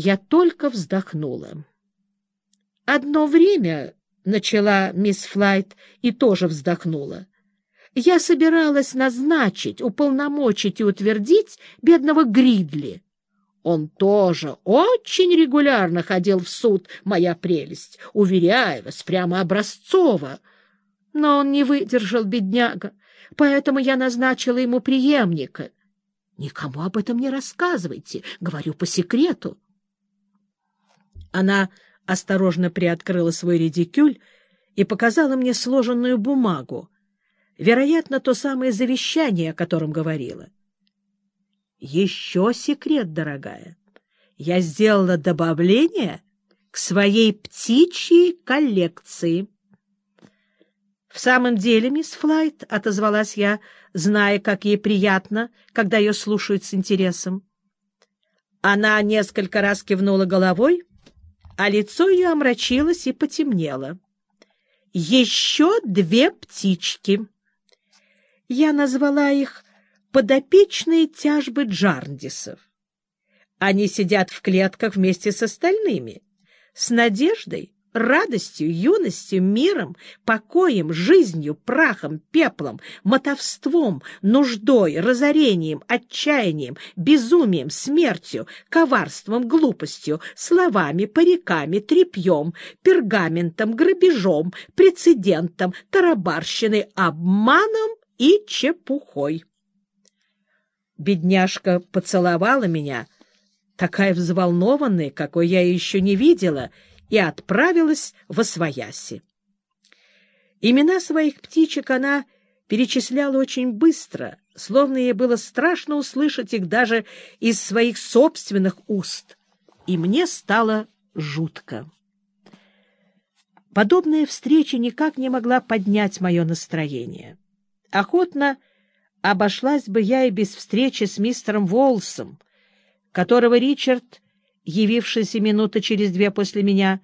Я только вздохнула. Одно время, — начала мисс Флайт и тоже вздохнула, — я собиралась назначить, уполномочить и утвердить бедного Гридли. Он тоже очень регулярно ходил в суд, моя прелесть, уверяю вас, прямо образцово. Но он не выдержал, бедняга, поэтому я назначила ему преемника. Никому об этом не рассказывайте, говорю по секрету. Она осторожно приоткрыла свой редикюль и показала мне сложенную бумагу, вероятно, то самое завещание, о котором говорила. Еще секрет, дорогая. Я сделала добавление к своей птичьей коллекции. В самом деле, мисс Флайт, — отозвалась я, зная, как ей приятно, когда ее слушают с интересом. Она несколько раз кивнула головой, а лицо ее омрачилось и потемнело. Еще две птички. Я назвала их подопечные тяжбы Джарндисов. Они сидят в клетках вместе с остальными, с надеждой, радостью, юностью, миром, покоем, жизнью, прахом, пеплом, мотовством, нуждой, разорением, отчаянием, безумием, смертью, коварством, глупостью, словами, париками, тряпьем, пергаментом, грабежом, прецедентом, тарабарщиной, обманом и чепухой. Бедняжка поцеловала меня, такая взволнованная, какой я еще не видела, и отправилась во свояси. Имена своих птичек она перечисляла очень быстро, словно ей было страшно услышать их даже из своих собственных уст, и мне стало жутко. Подобная встреча никак не могла поднять мое настроение. Охотно обошлась бы я и без встречи с мистером Волсом, которого Ричард, явившийся минуты через две после меня,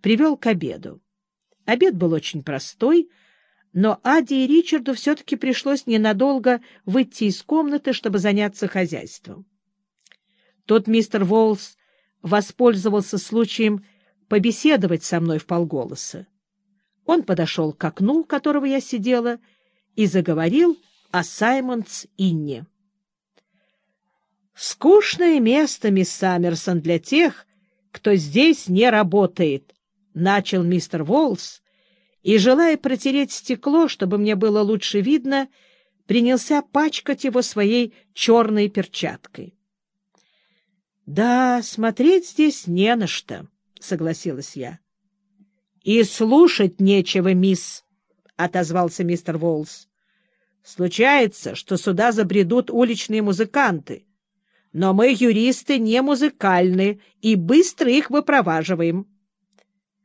привел к обеду. Обед был очень простой, но Аде и Ричарду все-таки пришлось ненадолго выйти из комнаты, чтобы заняться хозяйством. Тот мистер Волс воспользовался случаем побеседовать со мной в полголоса. Он подошел к окну, у которого я сидела, и заговорил о Саймонс-Инне. «Скучное место, мисс Саммерсон, для тех, кто здесь не работает», — начал мистер Волс, и, желая протереть стекло, чтобы мне было лучше видно, принялся пачкать его своей черной перчаткой. «Да, смотреть здесь не на что», — согласилась я. «И слушать нечего, мисс», — отозвался мистер Волс. Случается, что сюда забредут уличные музыканты, но мы, юристы, не музыкальны и быстро их выпроваживаем.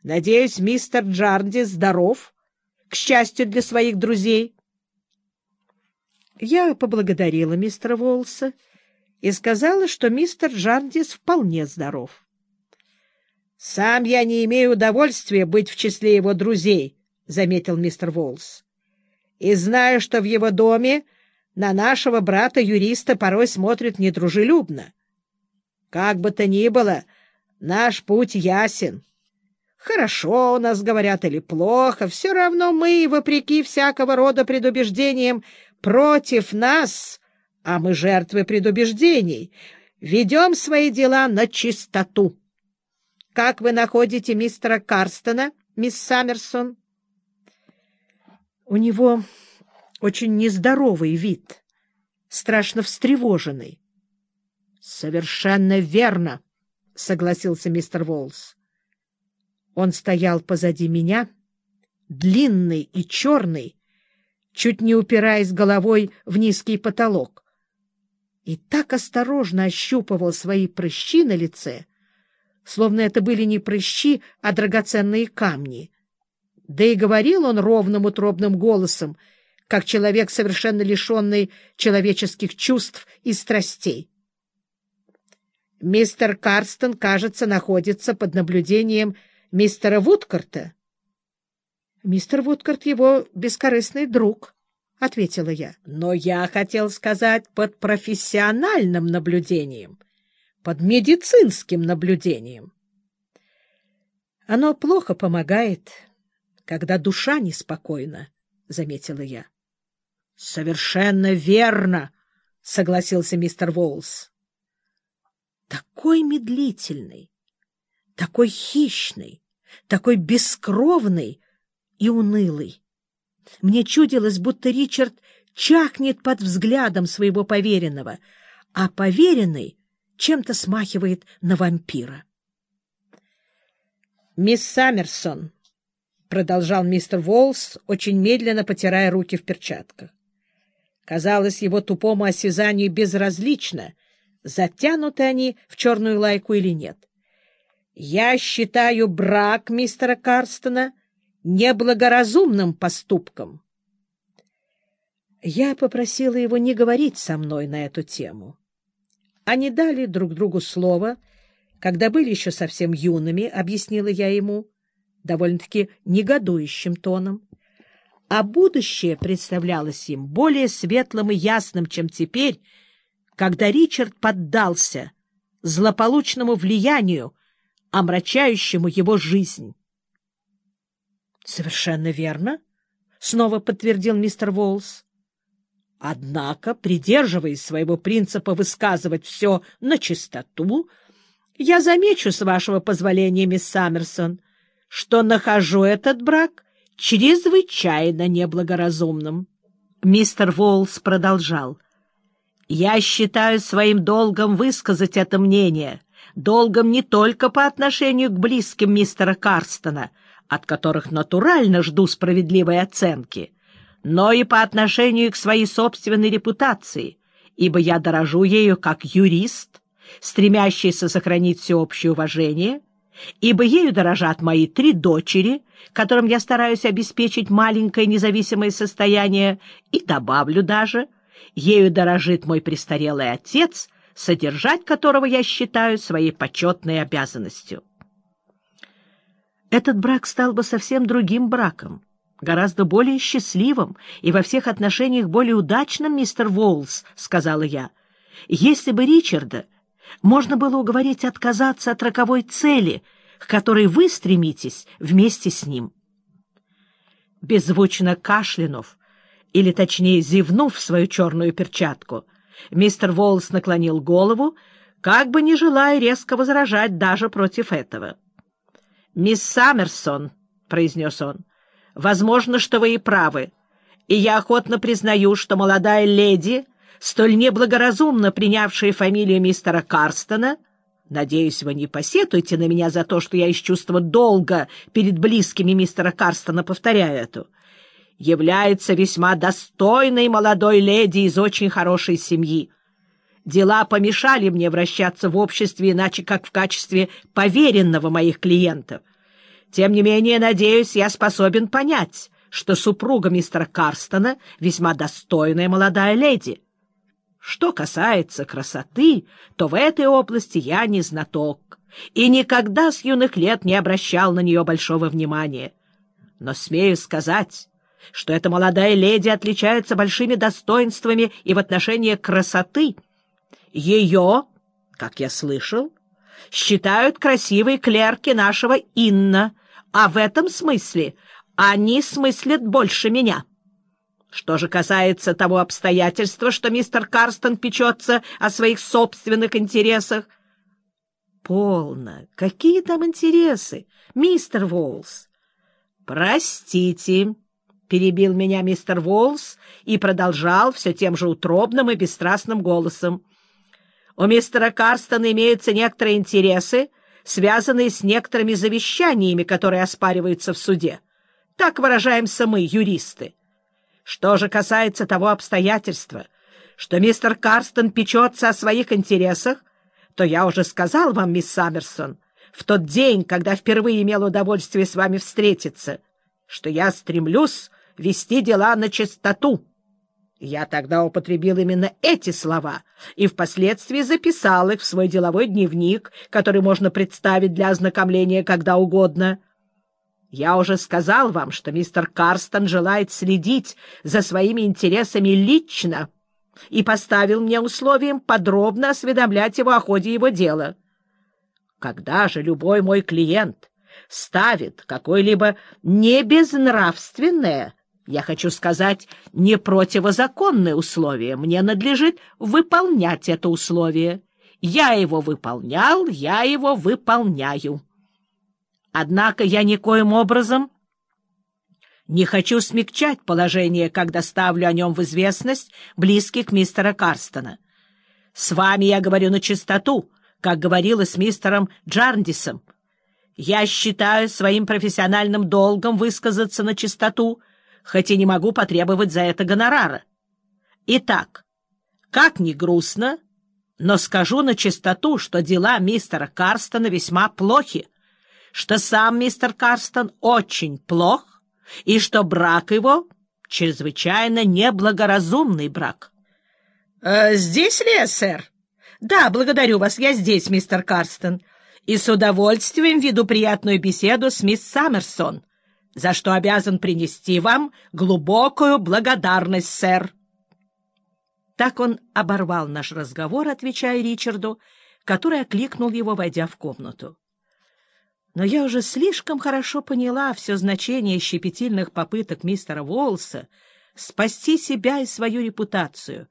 Надеюсь, мистер Джарди здоров, к счастью для своих друзей. Я поблагодарила мистера Волса и сказала, что мистер Джардис вполне здоров. — Сам я не имею удовольствия быть в числе его друзей, — заметил мистер Волс и знаю, что в его доме на нашего брата-юриста порой смотрят недружелюбно. Как бы то ни было, наш путь ясен. Хорошо у нас говорят или плохо, все равно мы, вопреки всякого рода предубеждениям, против нас, а мы жертвы предубеждений, ведем свои дела на чистоту. Как вы находите мистера Карстона, мисс Саммерсон? У него очень нездоровый вид, страшно встревоженный. — Совершенно верно, — согласился мистер Волс. Он стоял позади меня, длинный и черный, чуть не упираясь головой в низкий потолок, и так осторожно ощупывал свои прыщи на лице, словно это были не прыщи, а драгоценные камни. Да и говорил он ровным утробным голосом, как человек, совершенно лишенный человеческих чувств и страстей. Мистер Карстон, кажется, находится под наблюдением мистера Вудкарта. — Мистер Вудкарт — его бескорыстный друг, — ответила я. — Но я хотел сказать под профессиональным наблюдением. под медицинским наблюдением. Оно плохо помогает, когда душа неспокойна, — заметила я. — Совершенно верно, — согласился мистер Волс. Такой медлительный, такой хищный, такой бескровный и унылый. Мне чудилось, будто Ричард чахнет под взглядом своего поверенного, а поверенный чем-то смахивает на вампира. «Мисс Саммерсон», — продолжал мистер Волс, очень медленно потирая руки в перчатках. Казалось, его тупому осязанию безразлично, затянуты они в черную лайку или нет. «Я считаю брак мистера Карстона неблагоразумным поступком». Я попросила его не говорить со мной на эту тему. Они дали друг другу слово, когда были еще совсем юными, объяснила я ему, довольно-таки негодующим тоном. А будущее представлялось им более светлым и ясным, чем теперь, когда Ричард поддался злополучному влиянию, омрачающему его жизнь. — Совершенно верно, — снова подтвердил мистер Волс. Однако, придерживаясь своего принципа высказывать все на чистоту, я замечу, с вашего позволения, мисс Саммерсон, что нахожу этот брак чрезвычайно неблагоразумным. Мистер Волс продолжал. «Я считаю своим долгом высказать это мнение, долгом не только по отношению к близким мистера Карстона, от которых натурально жду справедливой оценки, но и по отношению к своей собственной репутации, ибо я дорожу ею как юрист, стремящийся сохранить всеобщее уважение, ибо ею дорожат мои три дочери, которым я стараюсь обеспечить маленькое независимое состояние, и добавлю даже, ею дорожит мой престарелый отец, содержать которого я считаю своей почетной обязанностью. Этот брак стал бы совсем другим браком, гораздо более счастливым и во всех отношениях более удачным, мистер Волс, — сказала я, — если бы Ричарда можно было уговорить отказаться от роковой цели, к которой вы стремитесь вместе с ним. Беззвучно кашлянув, или точнее зевнув свою черную перчатку, мистер Волс наклонил голову, как бы не желая резко возражать даже против этого. — Мисс Саммерсон, — произнес он, — Возможно, что вы и правы, и я охотно признаю, что молодая леди, столь неблагоразумно принявшая фамилию мистера Карстона, надеюсь, вы не посетуете на меня за то, что я из чувства долга перед близкими мистера Карстона повторяю эту, является весьма достойной молодой леди из очень хорошей семьи. Дела помешали мне вращаться в обществе иначе, как в качестве поверенного моих клиентов. Тем не менее, надеюсь, я способен понять, что супруга мистера Карстона весьма достойная молодая леди. Что касается красоты, то в этой области я не знаток и никогда с юных лет не обращал на нее большого внимания. Но смею сказать, что эта молодая леди отличается большими достоинствами и в отношении красоты. Ее, как я слышал, считают красивой клерки нашего Инна, а в этом смысле они смыслят больше меня. Что же касается того обстоятельства, что мистер Карстон печется о своих собственных интересах... Полно. Какие там интересы, мистер Волс? Простите, — перебил меня мистер Волс и продолжал все тем же утробным и бесстрастным голосом. У мистера Карстона имеются некоторые интересы, связанные с некоторыми завещаниями, которые оспариваются в суде. Так выражаемся мы, юристы. Что же касается того обстоятельства, что мистер Карстон печется о своих интересах, то я уже сказал вам, мисс Саммерсон, в тот день, когда впервые имел удовольствие с вами встретиться, что я стремлюсь вести дела на чистоту. Я тогда употребил именно эти слова и впоследствии записал их в свой деловой дневник, который можно представить для ознакомления когда угодно. Я уже сказал вам, что мистер Карстон желает следить за своими интересами лично, и поставил мне условием подробно осведомлять его о ходе его дела. Когда же любой мой клиент ставит какое-либо небезнравственное, я хочу сказать, не противозаконное условие, мне надлежит выполнять это условие. Я его выполнял, я его выполняю. Однако я никоим образом не хочу смягчать положение, когда ставлю о нем в известность близких мистера Карстона. С вами я говорю на чистоту, как говорила с мистером Джарндисом. Я считаю своим профессиональным долгом высказаться на чистоту, хоть и не могу потребовать за это гонорара. Итак, как ни грустно, но скажу на чистоту, что дела мистера Карстона весьма плохи, что сам мистер Карстон очень плох, и что брак его чрезвычайно неблагоразумный брак. «Э, — Здесь ли я, сэр? — Да, благодарю вас, я здесь, мистер Карстон, и с удовольствием веду приятную беседу с мисс Саммерсон, за что обязан принести вам глубокую благодарность, сэр. Так он оборвал наш разговор, отвечая Ричарду, который окликнул его, войдя в комнату но я уже слишком хорошо поняла все значение щепетильных попыток мистера Уолса спасти себя и свою репутацию,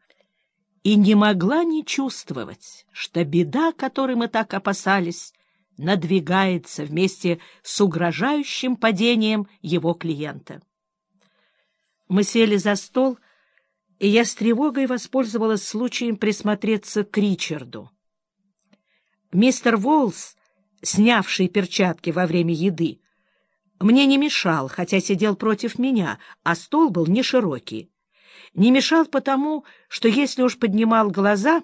и не могла не чувствовать, что беда, которой мы так опасались, надвигается вместе с угрожающим падением его клиента. Мы сели за стол, и я с тревогой воспользовалась случаем присмотреться к Ричарду. Мистер Волс снявший перчатки во время еды, мне не мешал, хотя сидел против меня, а стол был не широкий. Не мешал потому, что если уж поднимал глаза,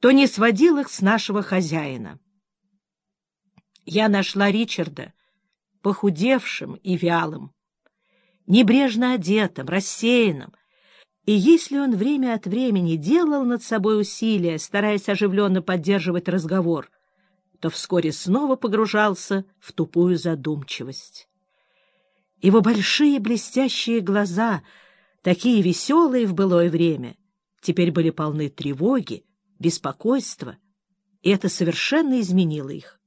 то не сводил их с нашего хозяина. Я нашла Ричарда похудевшим и вялым, небрежно одетым, рассеянным, и если он время от времени делал над собой усилия, стараясь оживленно поддерживать разговор, то вскоре снова погружался в тупую задумчивость. Его большие блестящие глаза, такие веселые в былое время, теперь были полны тревоги, беспокойства, и это совершенно изменило их.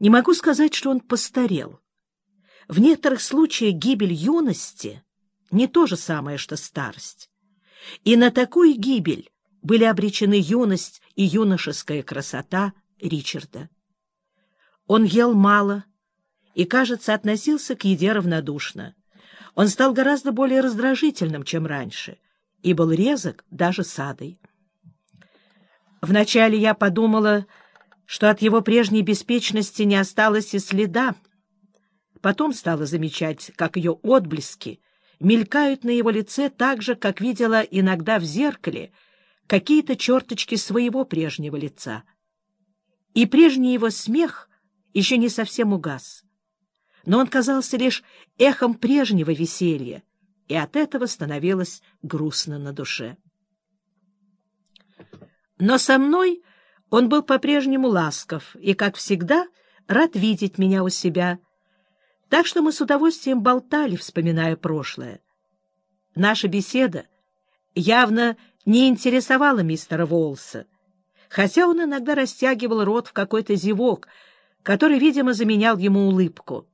Не могу сказать, что он постарел. В некоторых случаях гибель юности — не то же самое, что старость. И на такую гибель были обречены юность и юношеская красота — Ричарда. Он ел мало и, кажется, относился к еде равнодушно. Он стал гораздо более раздражительным, чем раньше, и был резок даже с Адой. Вначале я подумала, что от его прежней беспечности не осталось и следа. Потом стала замечать, как ее отблески мелькают на его лице так же, как видела иногда в зеркале какие-то черточки своего прежнего лица — и прежний его смех еще не совсем угас. Но он казался лишь эхом прежнего веселья, и от этого становилось грустно на душе. Но со мной он был по-прежнему ласков и, как всегда, рад видеть меня у себя, так что мы с удовольствием болтали, вспоминая прошлое. Наша беседа явно не интересовала мистера Волса, хотя он иногда растягивал рот в какой-то зевок, который, видимо, заменял ему улыбку.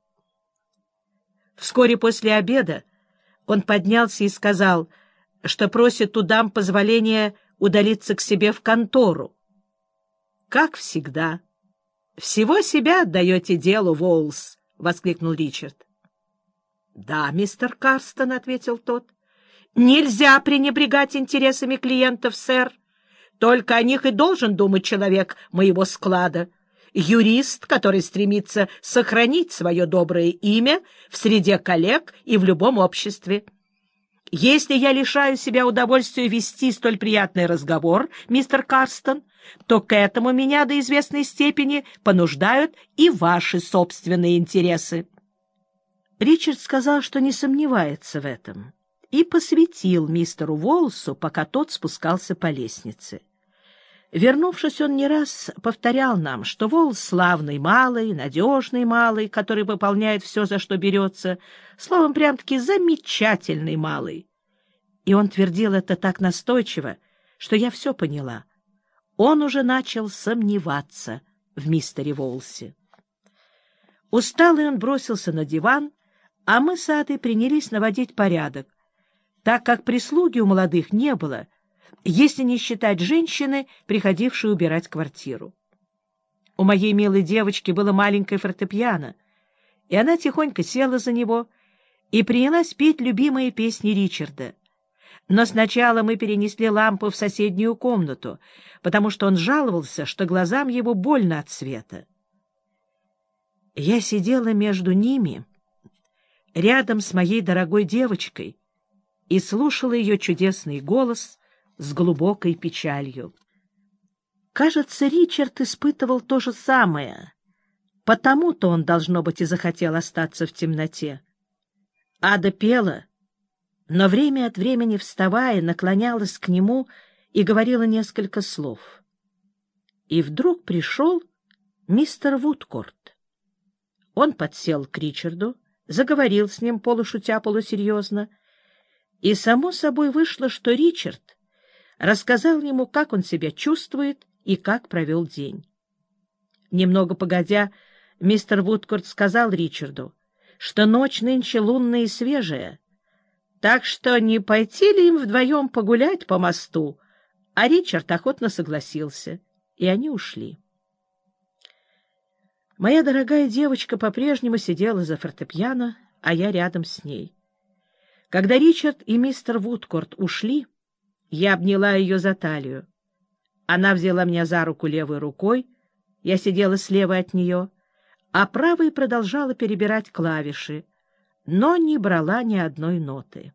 Вскоре после обеда он поднялся и сказал, что просит у дам позволения удалиться к себе в контору. — Как всегда. — Всего себя отдаете делу, Волс, — воскликнул Ричард. — Да, мистер Карстон, — ответил тот. — Нельзя пренебрегать интересами клиентов, сэр. Только о них и должен думать человек моего склада. Юрист, который стремится сохранить свое доброе имя в среде коллег и в любом обществе. Если я лишаю себя удовольствия вести столь приятный разговор, мистер Карстон, то к этому меня до известной степени понуждают и ваши собственные интересы. Ричард сказал, что не сомневается в этом, и посвятил мистеру Волсу, пока тот спускался по лестнице. Вернувшись, он не раз повторял нам, что Вол славный малый, надежный малый, который выполняет все, за что берется, словом, прям-таки замечательный малый. И он твердил это так настойчиво, что я все поняла. Он уже начал сомневаться в мистере Волсе. Усталый он бросился на диван, а мы с Адой принялись наводить порядок, так как прислуги у молодых не было, если не считать женщины, приходившей убирать квартиру. У моей милой девочки было маленькое фортепиано, и она тихонько села за него и принялась петь любимые песни Ричарда. Но сначала мы перенесли лампу в соседнюю комнату, потому что он жаловался, что глазам его больно от света. Я сидела между ними, рядом с моей дорогой девочкой, и слушала ее чудесный голос с глубокой печалью. Кажется, Ричард испытывал то же самое, потому-то он, должно быть, и захотел остаться в темноте. Ада пела, но время от времени, вставая, наклонялась к нему и говорила несколько слов. И вдруг пришел мистер Вудкорт. Он подсел к Ричарду, заговорил с ним полушутя полусерьезно, и само собой вышло, что Ричард рассказал ему, как он себя чувствует и как провел день. Немного погодя, мистер Вудкорт сказал Ричарду, что ночь нынче лунная и свежая, так что не пойти ли им вдвоем погулять по мосту, а Ричард охотно согласился, и они ушли. Моя дорогая девочка по-прежнему сидела за фортепиано, а я рядом с ней. Когда Ричард и мистер Вудкорт ушли, я обняла ее за талию. Она взяла меня за руку левой рукой, я сидела слева от нее, а правой продолжала перебирать клавиши, но не брала ни одной ноты.